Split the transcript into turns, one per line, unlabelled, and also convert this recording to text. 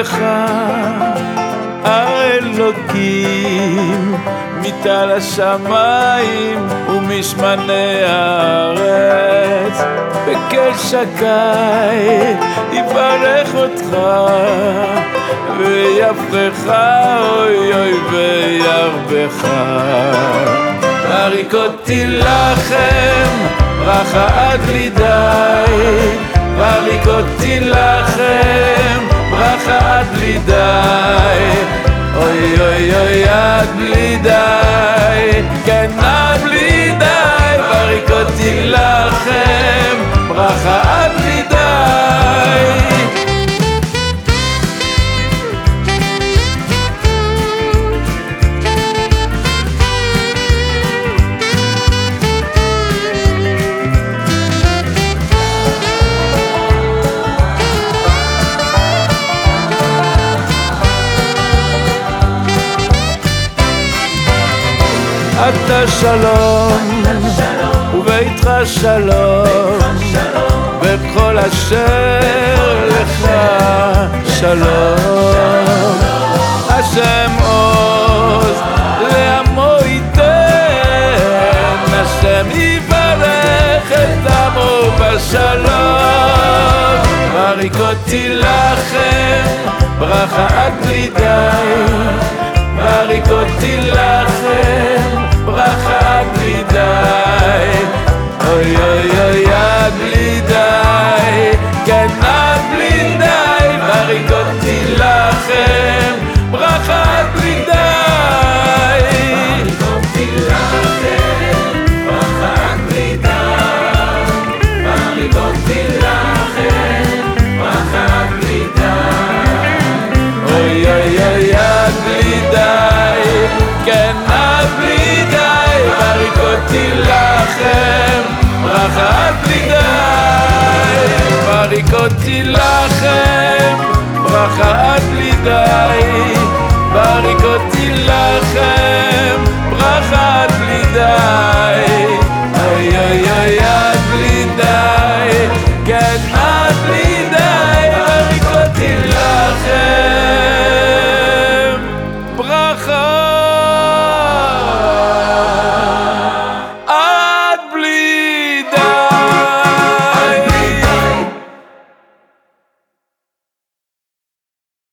לך האלוקים מטל השמיים ומשמני הארץ. בקשקי יברך אותך ויפרך אוי אוי וירבך. בריק אותי לכם ברכה עד בלי די. בריק אותי לכם עד בלי די. אוי אוי אוי עד בלי די אתה שלום, וביתך שלום, וכל אשר לך שלום. השם עוז לעמו ייתן, השם יברך את עמו בשלום. בריק לכם, ברכה עד בלי די, בריק לכם. תילחם, ברכה אל פלידי. בריקות תילחם, ברכה אל